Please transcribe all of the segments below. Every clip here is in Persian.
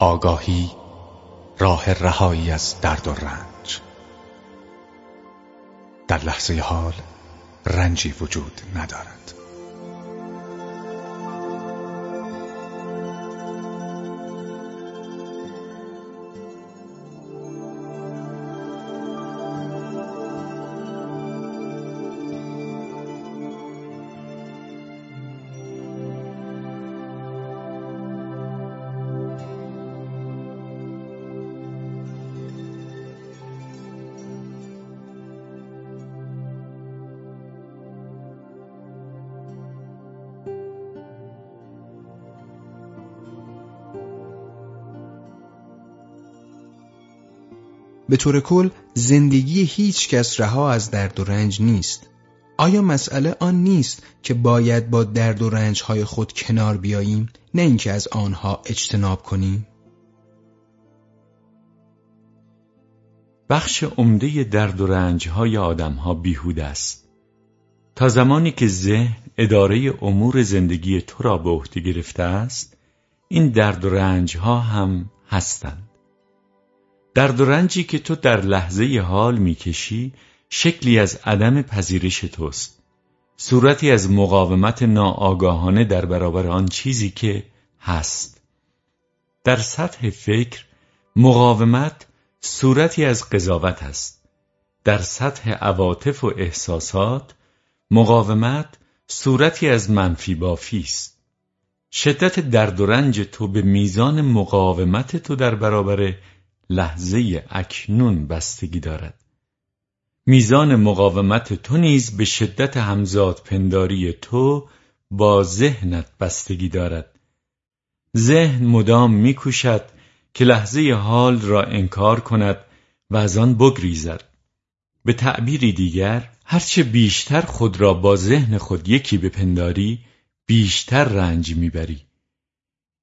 آگاهی راه رهایی از درد و رنج. در لحظه حال رنجی وجود ندارد. به طور کل زندگی هیچ کس رها از درد و رنج نیست. آیا مسئله آن نیست که باید با درد و رنج های خود کنار بیاییم نه اینکه از آنها اجتناب کنیم؟ بخش عمده درد و رنج های آدم ها بیهود است. تا زمانی که ذهن اداره امور زندگی تو را به عهده گرفته است، این درد و رنج ها هم هستند. درد و رنجی که تو در لحظه حال می‌کشی شکلی از عدم پذیرش توست. صورتی از مقاومت ناآگاهانه در برابر آن چیزی که هست. در سطح فکر مقاومت صورتی از قضاوت است. در سطح عواطف و احساسات مقاومت صورتی از منفی بافی است. شدت درد و رنج تو به میزان مقاومت تو در برابر لحظه اکنون بستگی دارد. میزان مقاومت تو نیز به شدت همزاد پنداری تو با ذهنت بستگی دارد. ذهن مدام میکوشد که لحظه حال را انکار کند و از آن بگریزد. به تعبیری دیگر هرچه بیشتر خود را با ذهن خود یکی بپنداری بیشتر رنج می‌بری.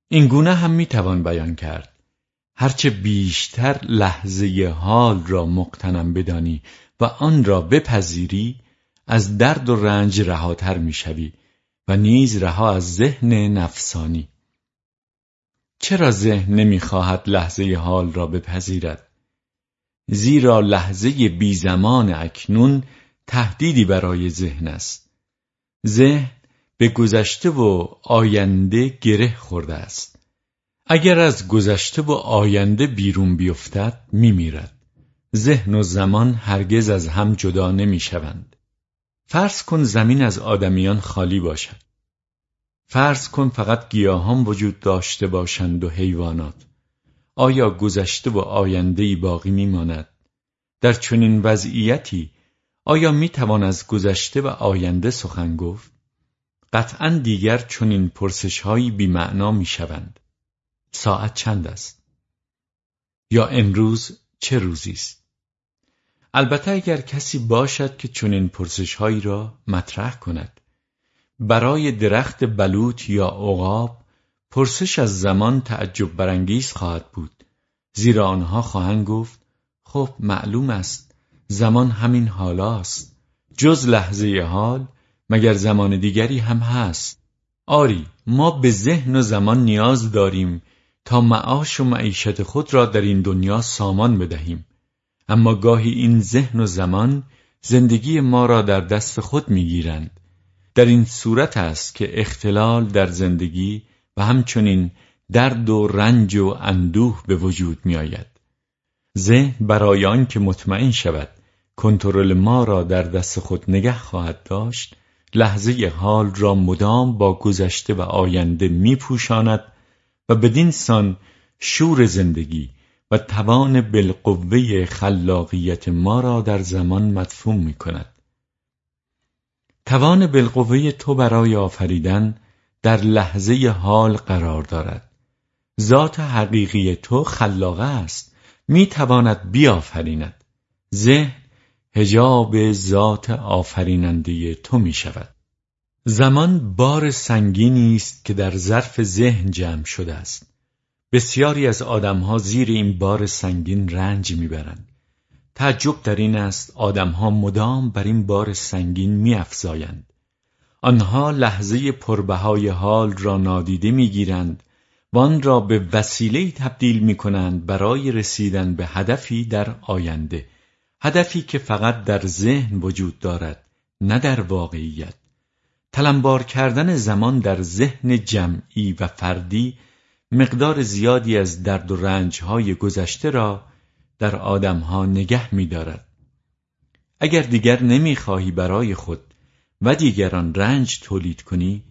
این گونه هم می‌توان بیان کرد. هرچه بیشتر لحظه حال را مقتنم بدانی و آن را بپذیری از درد و رنج رهاتر می‌شوی و نیز رها از ذهن نفسانی. چرا ذهن نمی‌خواهد لحظه حال را بپذیرد؟ زیرا لحظه بی زمان اکنون تهدیدی برای ذهن است. ذهن به گذشته و آینده گره خورده است. اگر از گذشته و آینده بیرون بیفتد میمیرد. ذهن و زمان هرگز از هم جدا نمی‌شوند. فرض کن زمین از آدمیان خالی باشد. فرض کن فقط گیاهان وجود داشته باشند و حیوانات. آیا گذشته و آینده باقی میماند؟ در چنین وضعیتی آیا می‌توان از گذشته و آینده سخن گفت؟ قطعا دیگر چنین پرسشهایی بیمعنا می‌شوند. ساعت چند است؟ یا امروز چه روزی است؟ البته اگر کسی باشد که چنین پرسشهایی را مطرح کند برای درخت بلوط یا عقاب پرسش از زمان تعجب برانگیز خواهد بود زیرا آنها خواهند گفت خب معلوم است زمان همین حالاست جز لحظه حال مگر زمان دیگری هم هست. آری ما به ذهن و زمان نیاز داریم تا معاش و معیشت خود را در این دنیا سامان بدهیم اما گاهی این ذهن و زمان زندگی ما را در دست خود می‌گیرند در این صورت است که اختلال در زندگی و همچنین درد و رنج و اندوه به وجود می آید. ذهن برای آن که مطمئن شود کنترل ما را در دست خود نگه خواهد داشت لحظه حال را مدام با گذشته و آینده می پوشاند و بدین سان شور زندگی و توان بالقوه خلاقیت ما را در زمان مدفوم می کند. توان بالقوه تو برای آفریدن در لحظه حال قرار دارد. ذات حقیقی تو خلاقه است. می تواند بیافریند. ذهن هجاب ذات آفریننده تو می شود. زمان بار سنگینی است که در ظرف ذهن جمع شده است. بسیاری از آدمها زیر این بار سنگین رنج می‌برند. تعجب در این است آدمها مدام بر این بار سنگین میافزایند. آنها لحظه پربهای حال را نادیده می‌گیرند و آن را به وسیله تبدیل می کنند برای رسیدن به هدفی در آینده. هدفی که فقط در ذهن وجود دارد نه در واقعیت. تلمبار کردن زمان در ذهن جمعی و فردی مقدار زیادی از درد و رنجهای گذشته را در آدمها نگه می دارد. اگر دیگر نمی‌خواهی برای خود و دیگران رنج تولید کنی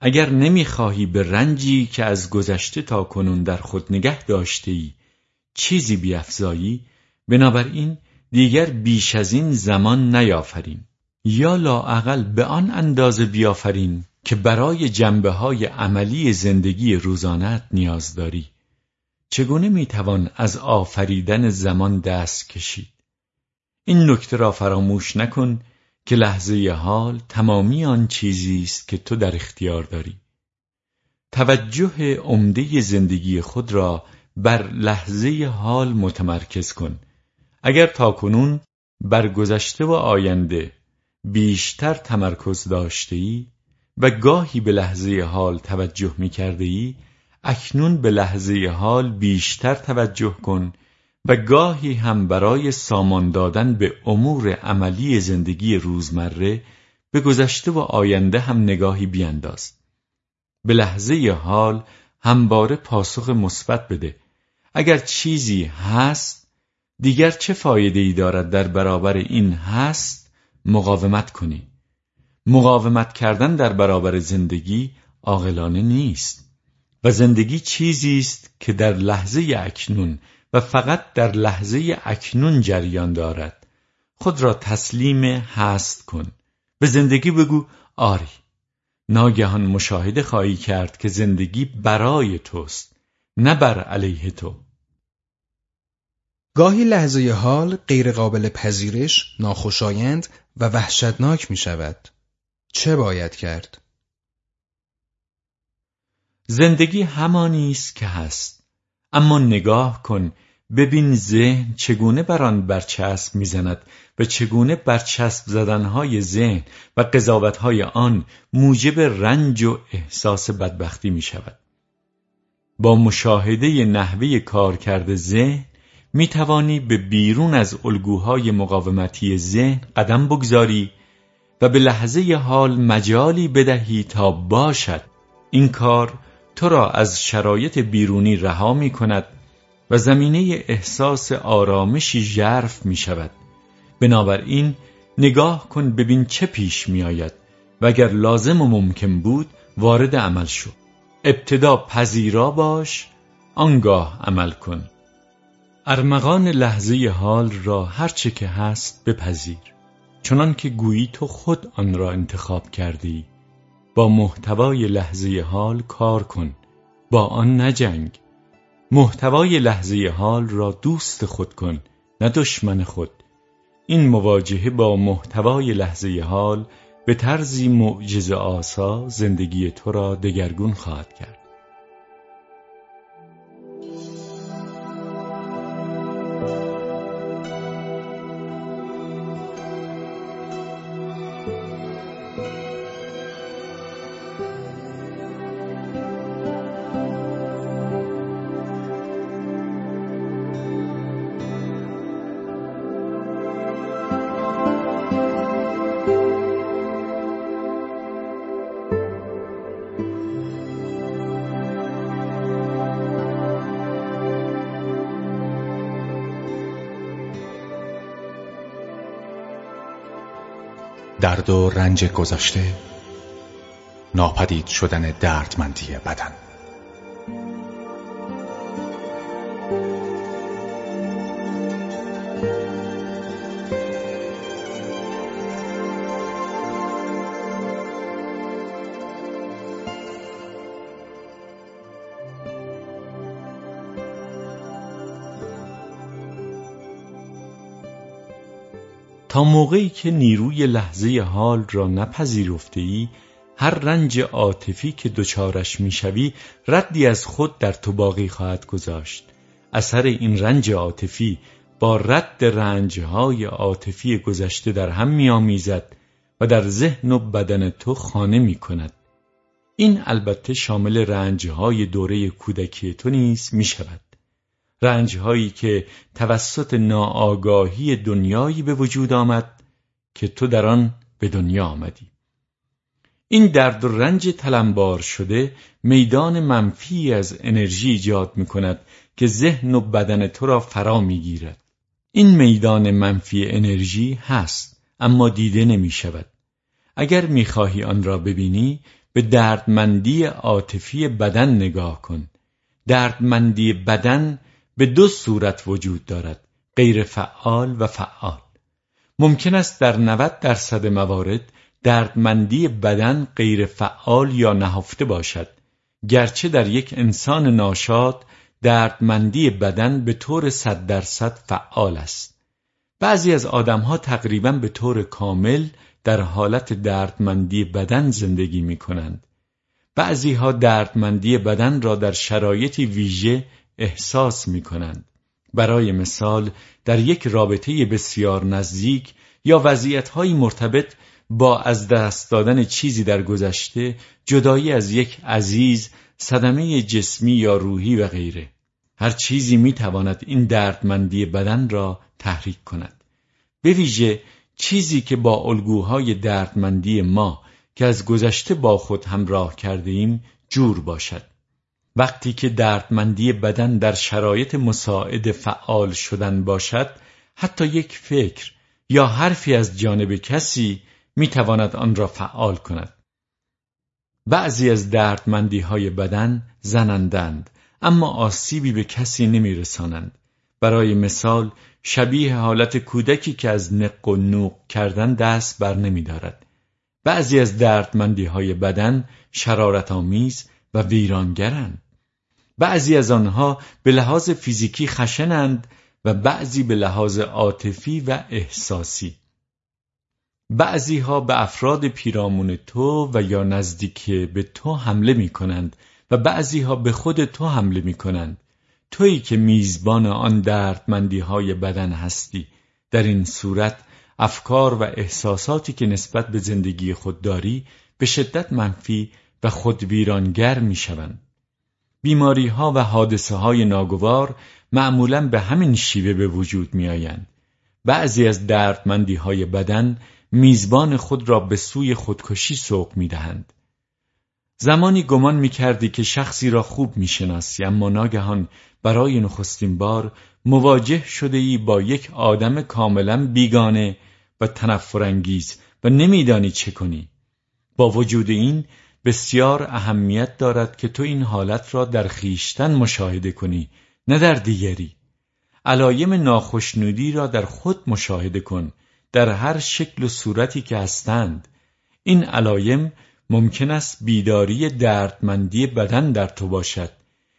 اگر نمی‌خواهی به رنجی که از گذشته تا کنون در خود نگه داشته ای چیزی بیافزایی بنابراین دیگر بیش از این زمان نیافرین یا لاعقل به آن اندازه بیافرین که برای جنبه های عملی زندگی روزانت نیاز داری. چگونه می‌توان از آفریدن زمان دست کشید؟ این نکته را فراموش نکن که لحظه حال تمامی آن چیزی است که تو در اختیار داری. توجه عمده زندگی خود را بر لحظه حال متمرکز کن. اگر تاکنون بر گذشته و آینده بیشتر تمرکز داشته ای و گاهی به لحظه حال توجه می کرده ای اکنون به لحظه حال بیشتر توجه کن و گاهی هم برای سامان دادن به امور عملی زندگی روزمره به گذشته و آینده هم نگاهی بینداز. به لحظه حال همواره پاسخ مثبت بده. اگر چیزی هست دیگر چه فایده ای دارد در برابر این هست؟ مقاومت کنی. مقاومت کردن در برابر زندگی عاقلانه نیست. و زندگی چیزی است که در لحظه اکنون و فقط در لحظه اکنون جریان دارد. خود را تسلیم هست کن. به زندگی بگو آری. ناگهان مشاهده خواهی کرد که زندگی برای توست نه بر علیه تو. گاهی لحظه حال غیرقابل پذیرش، ناخوشایند و وحشتناک می شود. چه باید کرد؟ زندگی همانی است که هست اما نگاه کن ببین ذهن چگونه بر آن برچسب می‌زند و چگونه برچسب زدنهای ذهن و قضاوتهای آن موجب رنج و احساس بدبختی می شود. با مشاهده نحوه کارکرد ذهن می توانی به بیرون از الگوهای مقاومتی ذهن قدم بگذاری و به لحظه حال مجالی بدهی تا باشد. این کار تو را از شرایط بیرونی رها می کند و زمینه احساس آرامشی ژرف می شود بنابراین نگاه کن ببین چه پیش می آید و اگر لازم و ممکن بود وارد عمل شو. ابتدا پذیرا باش آنگاه عمل کن. ارمغان لحظه حال را هرچه که هست بپذیر. چنان که گویی تو خود آن را انتخاب کردی با محتوای لحظه حال کار کن با آن نجنگ محتوای لحظه حال را دوست خود کن نه دشمن خود. این مواجهه با محتوای لحظه حال به طرزی معجزه آسا زندگی تو را دگرگون خواهد کرد. درد و رنج گذشته ناپدید شدن دردمندی بدن. موقعی که نیروی لحظه حال را نپذیرفته ای هر رنج عاطفی که دچارش می‌شوی ردی از خود در تو باقی خواهد گذاشت اثر این رنج عاطفی با رد رنجهای عاطفی گذشته در هم میآمیزد و در ذهن و بدن تو خانه می کند این البته شامل رنجهای دوره کودکی تو نیز می شود. رنجهایی که توسط ناآگاهی دنیایی به وجود آمد که تو در آن به دنیا آمدی. این درد و رنج تلمبار شده میدان منفی از انرژی ایجاد می کند که ذهن و بدن تو را فرا می گیرد. این میدان منفی انرژی هست اما دیده نمی شود. اگر می خواهی آن را ببینی به دردمندی عاطفی بدن نگاه کن. دردمندی بدن به دو صورت وجود دارد غیر فعال و فعال. ممکن است در 90 درصد موارد دردمندی بدن غیر فعال یا نهفته باشد گرچه در یک انسان ناشاد دردمندی بدن به طور صد درصد فعال است. بعضی از آدمها تقریبا به طور کامل در حالت دردمندی بدن زندگی می کنند بعضی ها دردمندی بدن را در شرایطی ویژه احساس می کنند برای مثال در یک رابطه بسیار نزدیک یا وضعیتهایی مرتبط با از دست دادن چیزی در گذشته جدایی از یک عزیز صدمه جسمی یا روحی و غیره. هر چیزی می تواند این دردمندی بدن را تحریک کند. به ویژه چیزی که با الگوهای دردمندی ما که از گذشته با خود همراه کرده ایم جور باشد. وقتی که دردمندی بدن در شرایط مساعد فعال شدن باشد حتی یک فکر یا حرفی از جانب کسی می‌تواند آن را فعال کند بعضی از دردمندی های بدن زنندند اما آسیبی به کسی نمیرسانند برای مثال شبیه حالت کودکی که از نق و نوق کردن دست بر نمی دارد. بعضی از دردمندی های بدن شرارت آمیز و ویرانگرند. بعضی از آنها به لحاظ فیزیکی خشنند و بعضی به لحاظ عاطفی و احساسی. بعضی ها به افراد پیرامون تو و یا نزدیک به تو حمله می کنند و بعضی ها به خود تو حمله می کنند تویی که میزبان آن دردمندی های بدن هستی. در این صورت افکار و احساساتی که نسبت به زندگی خود داری به شدت منفی و خودویرانگر می شوند. بیماری ها و حادثه های ناگوار معمولا به همین شیوه به وجود می آیند. بعضی از دردمندی های بدن میزبان خود را به سوی خودکشی سوق می دهند. زمانی گمان می کردی که شخصی را خوب می شناسی اما ناگهان برای نخستین بار مواجه شده ای با یک آدم کاملا بیگانه و تنفرانگیز و نمیدانی چه کنی. با وجود این بسیار اهمیت دارد که تو این حالت را در خیشتن مشاهده کنی نه در دیگری. علایم ناخشنودی را در خود مشاهده کن در هر شکل و صورتی که هستند. این علایم ممکن است بیداری دردمندی بدن در تو باشد.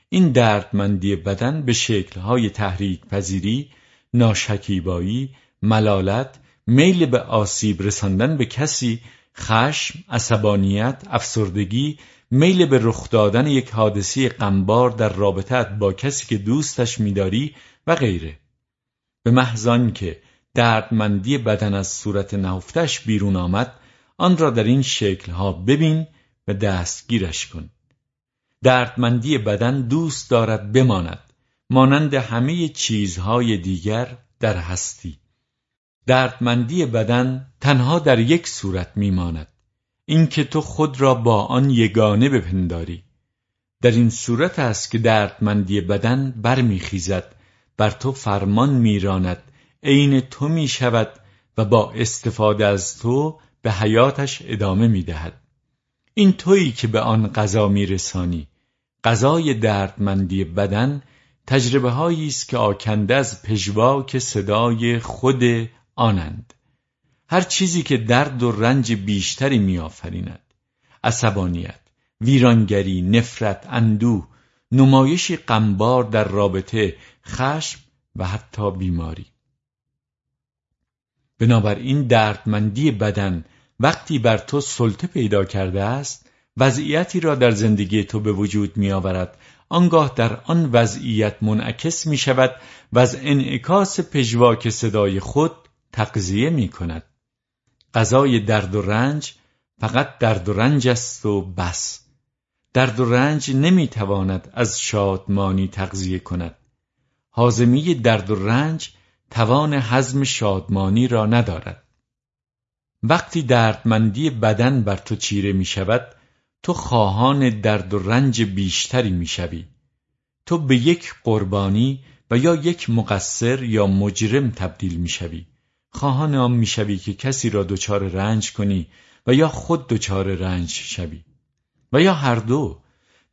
این دردمندی بدن به شکلهای تحریک پذیری ناشکیبایی ملالت میل به آسیب رساندن به کسی خشم، عصبانیت، افسردگی، میل به رخ دادن یک حادثه غمبار در رابطت با کسی که دوستش میداری و غیره. به محضان که دردمندی بدن از صورت نهفتش بیرون آمد آن را در این شکلها ببین و دستگیرش کن. دردمندی بدن دوست دارد بماند مانند همه چیزهای دیگر در هستی. دردمندی بدن تنها در یک صورت میماند. اینکه تو خود را با آن یگانه بپنداری. در این صورت است که دردمندی بدن برمیخیزد بر تو فرمان میراند. عین تو می‌شود و با استفاده از تو به حیاتش ادامه می‌دهد. این تویی که به آن غذا میرسانی. غذای دردمندی بدن تجربه هایی است که آکنده از پژواک صدای خود آنند. هر چیزی که درد و رنج بیشتری میآفریند. عصبانیت ویرانگری نفرت اندوه نمایشی غمبار در رابطه خشم و حتی بیماری. بنابراین دردمندی بدن وقتی بر تو سلطه پیدا کرده است وضعیتی را در زندگی تو به وجود می آورد آنگاه در آن وضعیت منعکس می شود و از انعکاس پژواک صدای خود تقضیه می کند غذای درد و رنج فقط درد و رنج است و بس درد و رنج نمی‌تواند از شادمانی تغذیه کند حازمی درد و رنج توان حزم شادمانی را ندارد وقتی دردمندی بدن بر تو چیره می شود تو خواهان درد و رنج بیشتری می شوی. تو به یک قربانی و یا یک مقصر یا مجرم تبدیل می شوی. خواهان آن می شوی که کسی را دچار رنج کنی و یا خود دچار رنج شوی و یا هر دو.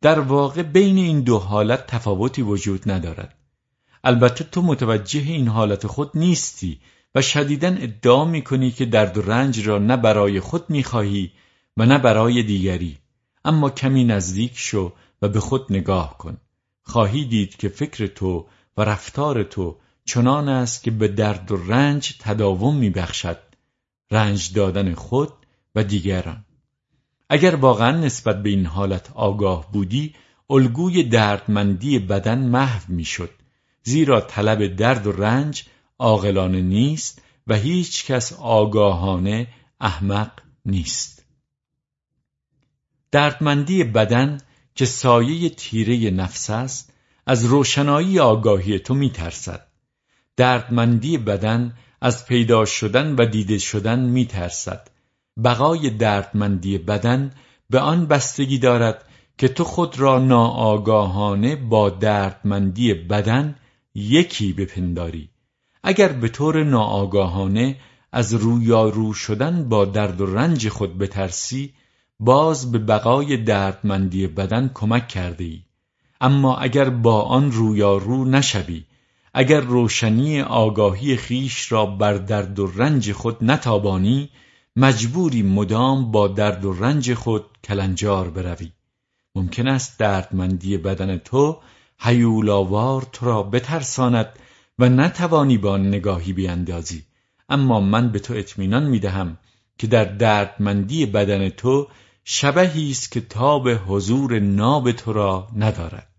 در واقع بین این دو حالت تفاوتی وجود ندارد. البته تو متوجه این حالت خود نیستی و شدیدا ادعا می کنی که درد و رنج را نه برای خود می خواهی و نه برای دیگری. اما کمی نزدیک شو و به خود نگاه کن. خواهی دید که فکر تو و رفتار تو چنان است که به درد و رنج تداوم میبخشد رنج دادن خود و دیگران. اگر واقعا نسبت به این حالت آگاه بودی الگوی دردمندی بدن محو می‌شد زیرا طلب درد و رنج عاقلانه نیست و هیچ کس آگاهانه احمق نیست. دردمندی بدن که سایه تیره نفس است از روشنایی آگاهی تو میترسد. دردمندی بدن از پیدا شدن و دیده شدن میترسد. بقای دردمندی بدن به آن بستگی دارد که تو خود را ناآگاهانه با دردمندی بدن یکی بپنداری. اگر به طور ناآگاهانه از رویارو شدن با درد و رنج خود بترسی باز به بقای دردمندی بدن کمک کرده ای. اما اگر با آن رویارو نشوی اگر روشنی آگاهی خیش را بر درد و رنج خود نتابانی مجبوری مدام با درد و رنج خود کلنجار بروی. ممکن است دردمندی بدن تو حیولاوار تو را بترساند و نتوانی با نگاهی بیاندازی اما من به تو اطمینان می‌دهم که در دردمندی بدن تو شبهی است که تاب حضور ناب تو را ندارد.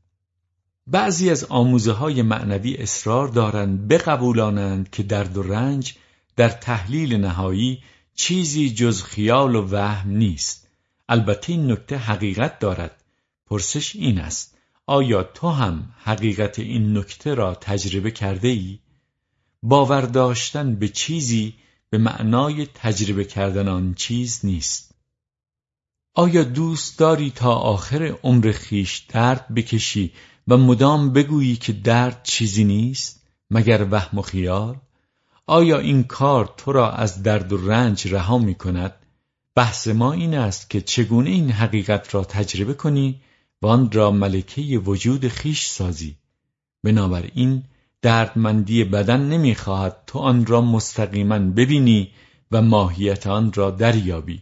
بعضی از آموزه های معنوی اصرار دارند بقبولانند که درد و رنج در تحلیل نهایی چیزی جز خیال و وهم نیست. البته این نکته حقیقت دارد. پرسش این است آیا تو هم حقیقت این نکته را تجربه کرده ای؟ باور داشتن به چیزی به معنای تجربه کردن آن چیز نیست. آیا دوست داری تا آخر عمر خیش درد بکشی و مدام بگویی که درد چیزی نیست مگر وهم و خیال؟ آیا این کار تو را از درد و رنج رها می کند؟ بحث ما این است که چگونه این حقیقت را تجربه کنی و آن را ملکه وجود خیش سازی. بنابراین دردمندی بدن نمی‌خواهد تو آن را مستقیما ببینی و ماهیت آن را دریابی.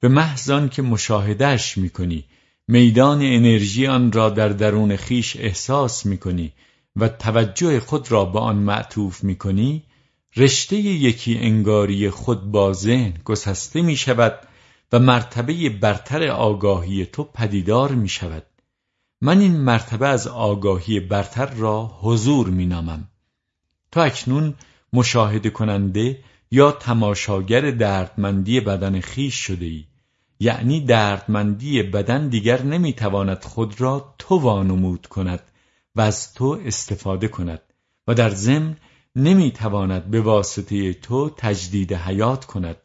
به محض که مشاهدهش می‌کنی میدان انرژی آن را در درون خیش احساس می‌کنی و توجه خود را به آن معطوف می‌کنی رشته یکی انگاری خود با ذهن گسسته می شود و مرتبه برتر آگاهی تو پدیدار می شود من این مرتبه از آگاهی برتر را حضور می نامم تو اکنون مشاهده کننده یا تماشاگر دردمندی بدن خیش شده ای یعنی دردمندی بدن دیگر نمی‌تواند خود را تو وانمود کند و از تو استفاده کند و در ضمن نمی‌تواند به واسطه تو تجدید حیات کند.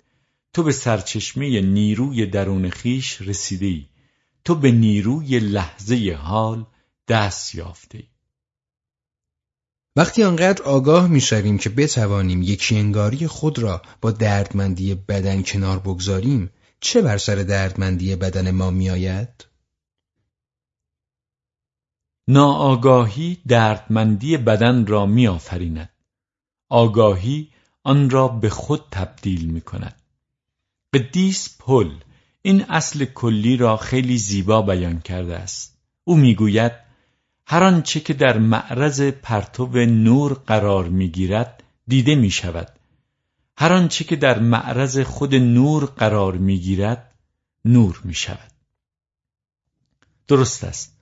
تو به سرچشمه نیروی درون خیش رسیده ای تو به نیروی لحظه حال دست یافته ای. وقتی آنقدر آگاه می‌شویم که بتوانیم یکی انگاری خود را با دردمندی بدن کنار بگذاریم چه بر سر دردمندی بدن ما میآید؟ ناآگاهی دردمندی بدن را میآفریند. آگاهی آن را به خود تبدیل می کند قدیس پل این اصل کلی را خیلی زیبا بیان کرده است. او می‌گوید هر آنچه که در معرض پرتو نور قرار می‌گیرد دیده می شود هر آنچه که در معرض خود نور قرار می‌گیرد نور می شود درست است.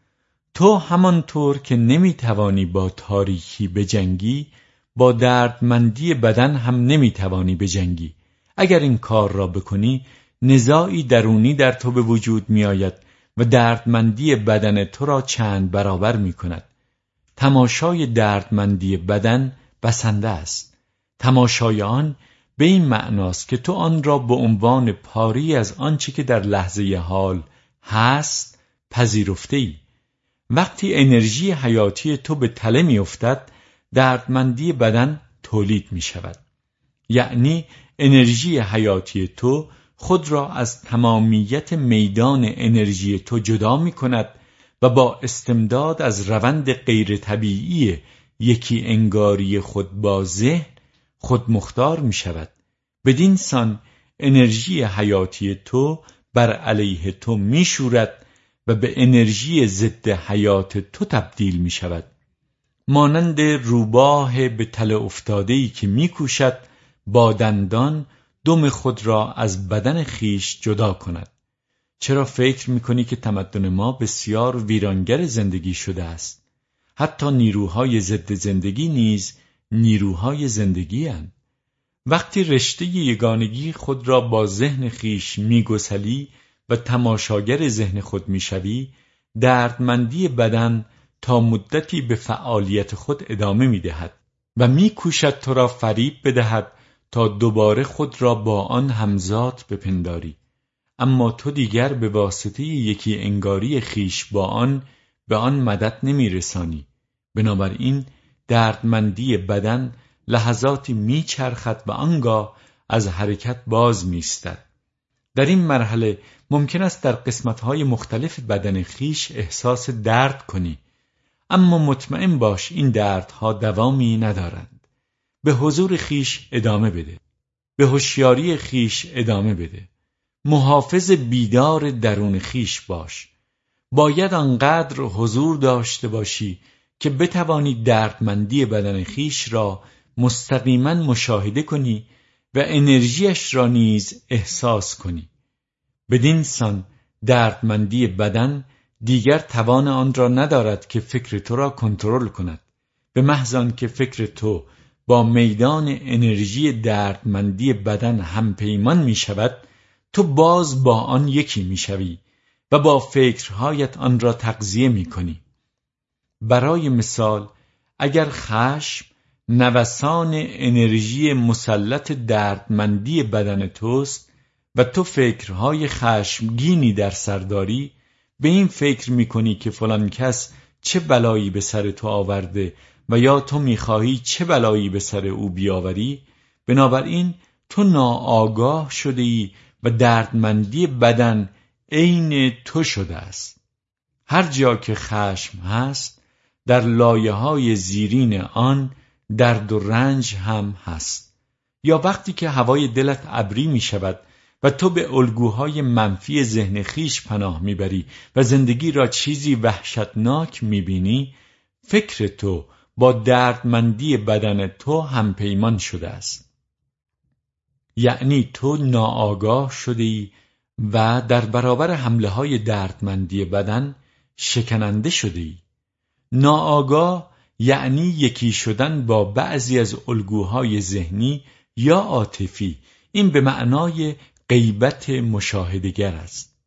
تو همانطور که نمی‌توانی با تاریکی بجنگی با دردمندی بدن هم نمی‌توانی بجنگی. اگر این کار را بکنی نزاعی درونی در تو به وجود میآید و دردمندی بدن تو را چند برابر می کند تماشای دردمندی بدن بسنده است. تماشای آن به این معناست که تو آن را به عنوان پاری از آنچه که در لحظه حال هست پذیرفته ای وقتی انرژی حیاتی تو به تله میافتد دردمندی بدن تولید می شود یعنی انرژی حیاتی تو خود را از تمامیت میدان انرژی تو جدا می کند و با استمداد از روند غیر طبیعی یکی انگاری خود با خود مختار می شود بدین سان انرژی حیاتی تو بر علیه تو می شورد و به انرژی ضد حیات تو تبدیل می شود مانند روباه به تله افتاده ای که میکوشد با دندان دم خود را از بدن خیش جدا کند. چرا فکر می‌کنی که تمدن ما بسیار ویرانگر زندگی شده است؟ حتی نیروهای ضد زندگی نیز نیروهای زندگی هن. وقتی رشته یگانگی خود را با ذهن خیش میگسلی و تماشاگر ذهن خود می‌شوی دردمندی بدن تا مدتی به فعالیت خود ادامه می‌دهد و میکوشد تو را فریب بدهد تا دوباره خود را با آن همزاد بپنداری اما تو دیگر به واسطه یکی انگاری خیش با آن به آن مدد نمیرسانی بنابراین دردمندی بدن لحظاتی میچرخد و آنگاه از حرکت باز میستد در این مرحله ممکن است در قسمتهای مختلف بدن خیش احساس درد کنی. اما مطمئن باش این دردها دوامی ندارند. به حضور خیش ادامه بده. به هوشیاری خیش ادامه بده. محافظ بیدار درون خیش باش. باید آنقدر حضور داشته باشی که بتوانی دردمندی بدن خیش را مستقیما مشاهده کنی و انرژیش را نیز احساس کنی. بدین سان دردمندی بدن دیگر توان آن را ندارد که فکر تو را کنترل کند. به محض که فکر تو با میدان انرژی دردمندی بدن همپیمان می شود تو باز با آن یکی می شوی و با فکرهایت آن را تقضیه می کنی. برای مثال اگر خشم نوسان انرژی مسلط دردمندی بدن توست و تو فکرهای خشمگینی در سرداری به این فکر می‌کنی که فلان کس چه بلایی به سر تو آورده و یا تو می‌خواهی چه بلایی به سر او بیاوری بنابراین تو ناآگاه شده ای و دردمندی بدن عین تو شده است. هر جا که خشم هست در لایه های زیرین آن درد و رنج هم هست. یا وقتی که هوای دلت ابری می شود و تو به الگوهای منفی ذهن خیش پناه می‌بری و زندگی را چیزی وحشتناک می‌بینی فکر تو با دردمندی بدن تو همپیمان شده است. یعنی تو ناآگاه شده ای و در برابر حمله های دردمندی بدن شکننده شده ای ناآگاه یعنی یکی شدن با بعضی از الگوهای ذهنی یا عاطفی. این به معنای غیبت مشاهدگر است.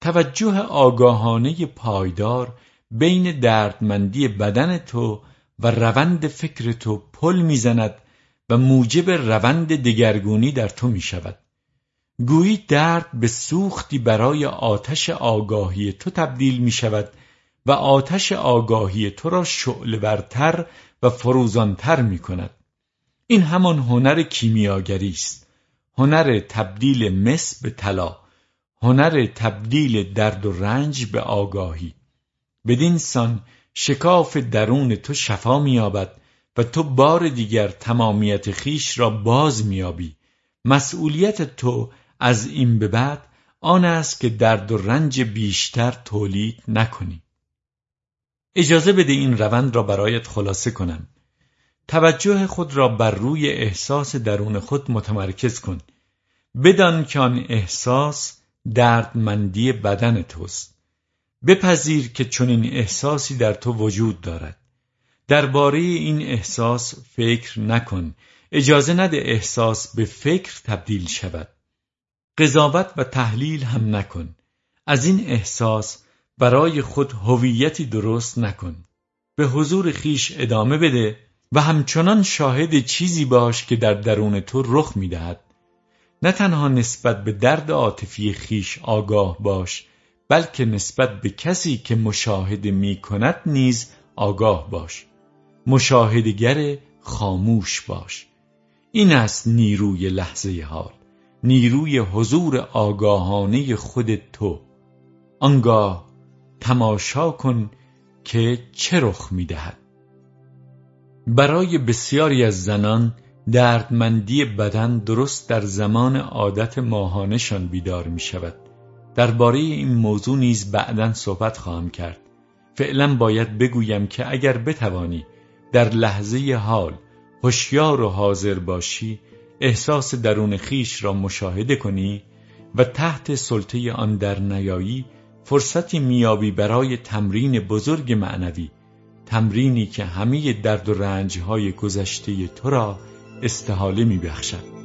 توجه آگاهانه پایدار بین دردمندی بدن تو و روند فکر تو پل می‌زند و موجب روند دگرگونی در تو می شود گویی درد به سوختی برای آتش آگاهی تو تبدیل می شود و آتش آگاهی تو را شعلورتر و فروزانتر می کند این همان هنر کیمیاگری است. هنر تبدیل مس به طلا. هنر تبدیل درد و رنج به آگاهی. بدین سان شکاف درون تو شفا مییابد و تو بار دیگر تمامیت خیش را باز میابی مسئولیت تو از این به بعد آن است که درد و رنج بیشتر تولید نکنی. اجازه بده این روند را برایت خلاصه کنم. توجه خود را بر روی احساس درون خود متمرکز کن. بدان که آن احساس دردمندی بدن توست. بپذیر که چنین احساسی در تو وجود دارد. درباره این احساس فکر نکن. اجازه نده احساس به فکر تبدیل شود. قضاوت و تحلیل هم نکن. از این احساس برای خود هویتی درست نکن. به حضور خیش ادامه بده و همچنان شاهد چیزی باش که در درون تو رخ می‌دهد. نه تنها نسبت به درد عاطفی خیش آگاه باش بلکه نسبت به کسی که مشاهده می کند نیز آگاه باش. مشاهدگر خاموش باش. این است نیروی لحظه حال نیروی حضور آگاهانه خود تو. آنگاه تماشا کن که چه رخ می‌دهد. برای بسیاری از زنان دردمندی بدن درست در زمان عادت ماهانشان بیدار می شود درباره این موضوع نیز بعدا صحبت خواهم کرد. فعلا باید بگویم که اگر بتوانی در لحظه حال هوشیار و حاضر باشی احساس درون خیش را مشاهده کنی و تحت سلطه آن در نیایی فرصتی میابی برای تمرین بزرگ معنوی تمرینی که همه درد و رنجهای گذشته تو را استحاله میبخشد.